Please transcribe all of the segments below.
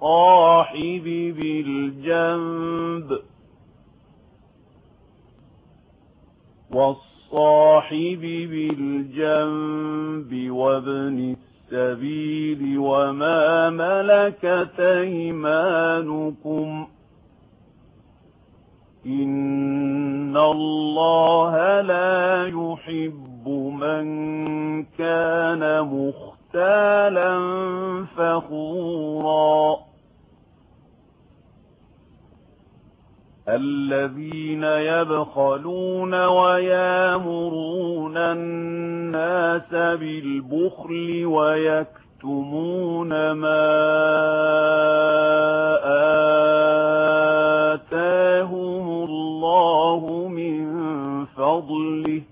والصاحب بالجنب. والصاحب بالجنب وابن السبيل وما ملكت أيمانكم. إن الله لا يحب من كان مختالا فخورا. الذين يبخلون ويامرون الناس بالبخل ويكتمون ما آتاهم الله من فضله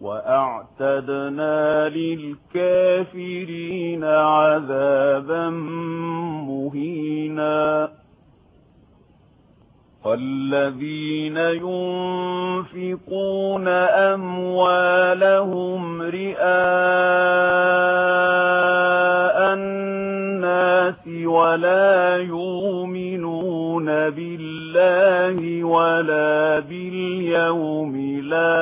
وأعتدنا للكافرين عذابا مهيناً الذين ينفقون أموالهم رئاء الناس ولا يؤمنون بالله ولا باليوم الآخر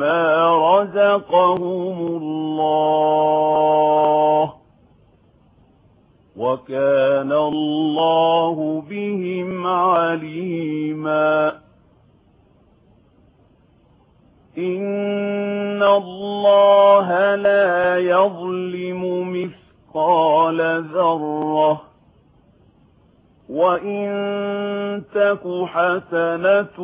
مَا رزقهم الله وكان الله بهم عليما إن الله لا يظلم مثقال ذره وَإِن تَكُ حَسَنَةٌ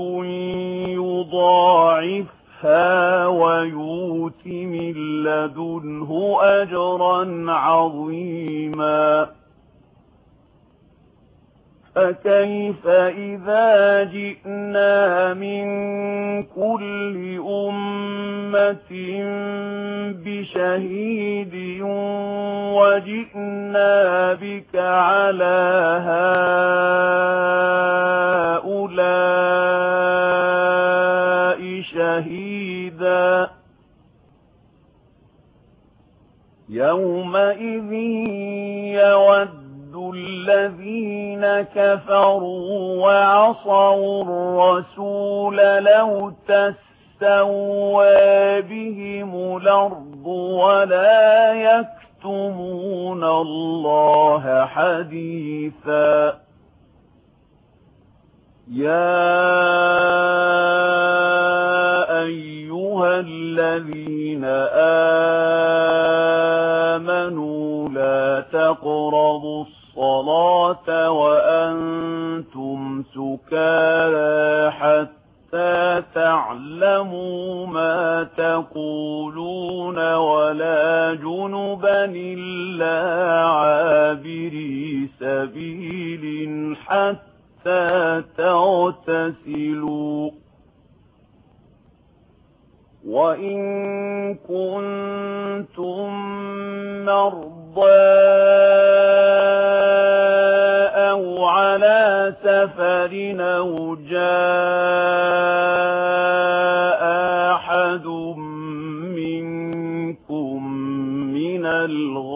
يُضَاعِفْهَا ها وَيُؤْتِي مِن لَّدُنْهُ أَجْرًا عَظِيمًا فَكَيْفَ إِذَا جِئْنَا مِن كُلِّ أُمَّةٍ بِشَهِيدٍ وَجِئْنَا بِكَ عَلَى هَٰؤُلَاءِ شهيدا. يومئذ يود الذين كفروا وعصوا الرسول لو تستوى بهم الأرض ولا يكتمون الله حديثا. يا أقرضوا الصلاة وأنتم سكارى حتى تعلموا ما تقولون ولا جنبا إلا عابري سبيل حتى تغتسلوا وَإِن كُنتُم مَّرْضَىٰ سفر أو جاء أحد منكم من الغرب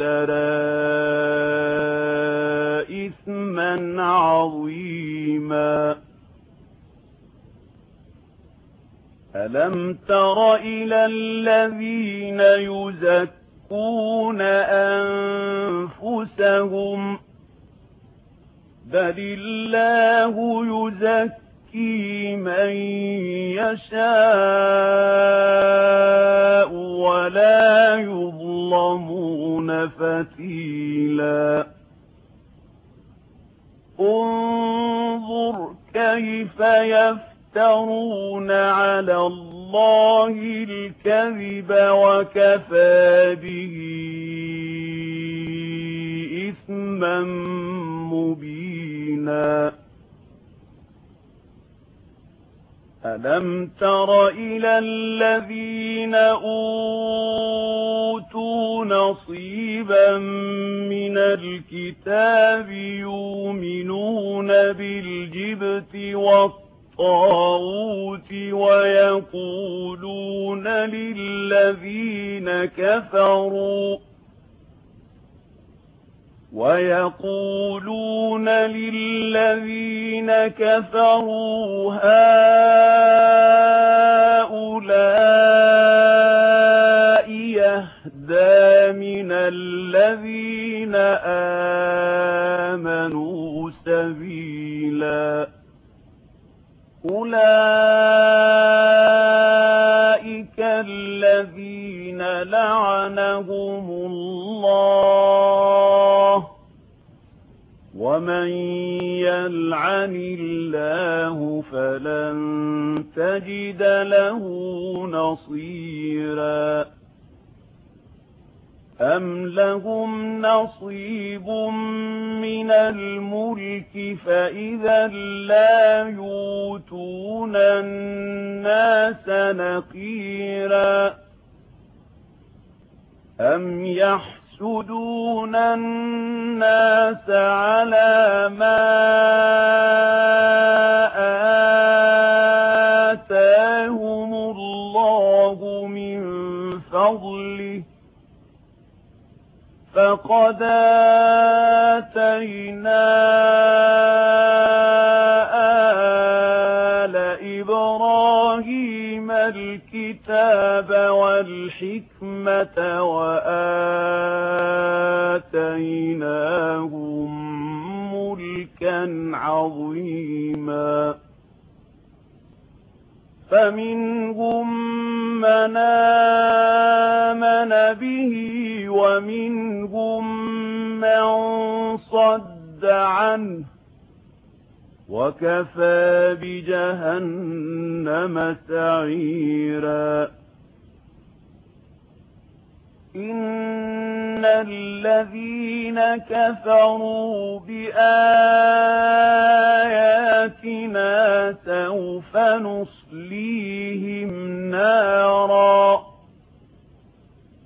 افترى إثما عظيما. ألم تر إلى الذين يزكون أنفسهم؟ بل الله يزكي يُزْكِي مَن يَشَاءُ وَلَا يُظْلَمُونَ فَتِيلًا انظُرْ كَيْفَ يَفْتَرُونَ عَلَى اللَّهِ الْكَذِبَ وَكَفَى بِهِ إِثْمًا مُّبِينًا أَلَمْ تَرَ إِلَى الَّذِينَ أُوتُوا نَصِيبًا مِنَ الْكِتَابِ يُؤْمِنُونَ بِالْجِبْتِ وَالطَّاغُوتِ وَيَقُولُونَ لِلَّذِينَ كَفَرُوا وَيَقُولُونَ لِلَّذِينَ كَفَرُوا هَٰؤُلَاءِ يلعن الله فلن تجد له نصيرا أم لهم نصيب من الملك فإذا لا يوتون الناس نقيرا أم يحسن يحسدون الناس على ما آتاهم الله من فضله فقد آتيناه الْكِتَابَ وَالْحِكْمَةَ وَآتَيْنَاهُمْ مُلْكًا عَظِيمًا. فَمِنْهُمْ مَنْ آمَنَ بِهِ وَمِنْهُمْ مَنْ صَدَّ عَنْهُ وكفى بجهنم سعيرا إن الذين كفروا بآياتنا سوف نصليهم نارا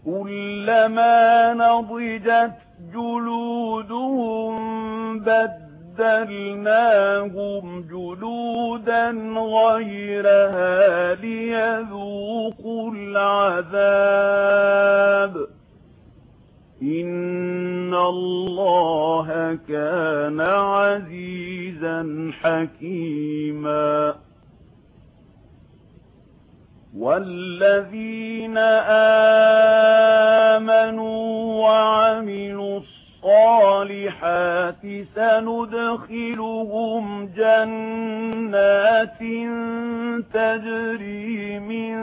كلما نضجت جلودهم بد بدلناهم جلودا غيرها ليذوقوا العذاب. إن الله كان عزيزا حكيما. والذين آمنوا الصَّالِحَاتِ سَنُدْخِلُهُمْ جَنَّاتٍ تَجْرِي مِن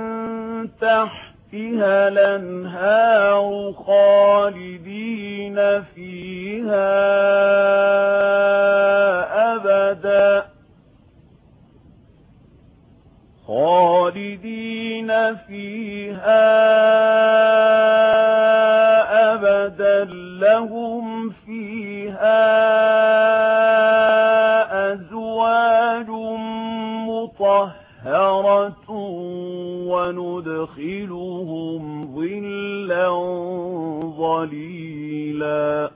تَحْتِهَا الْأَنْهَارُ خَالِدِينَ فِيهَا أَبَدًا خَالِدِينَ فِيهَا أبدا وندخلهم ظلا ظليلا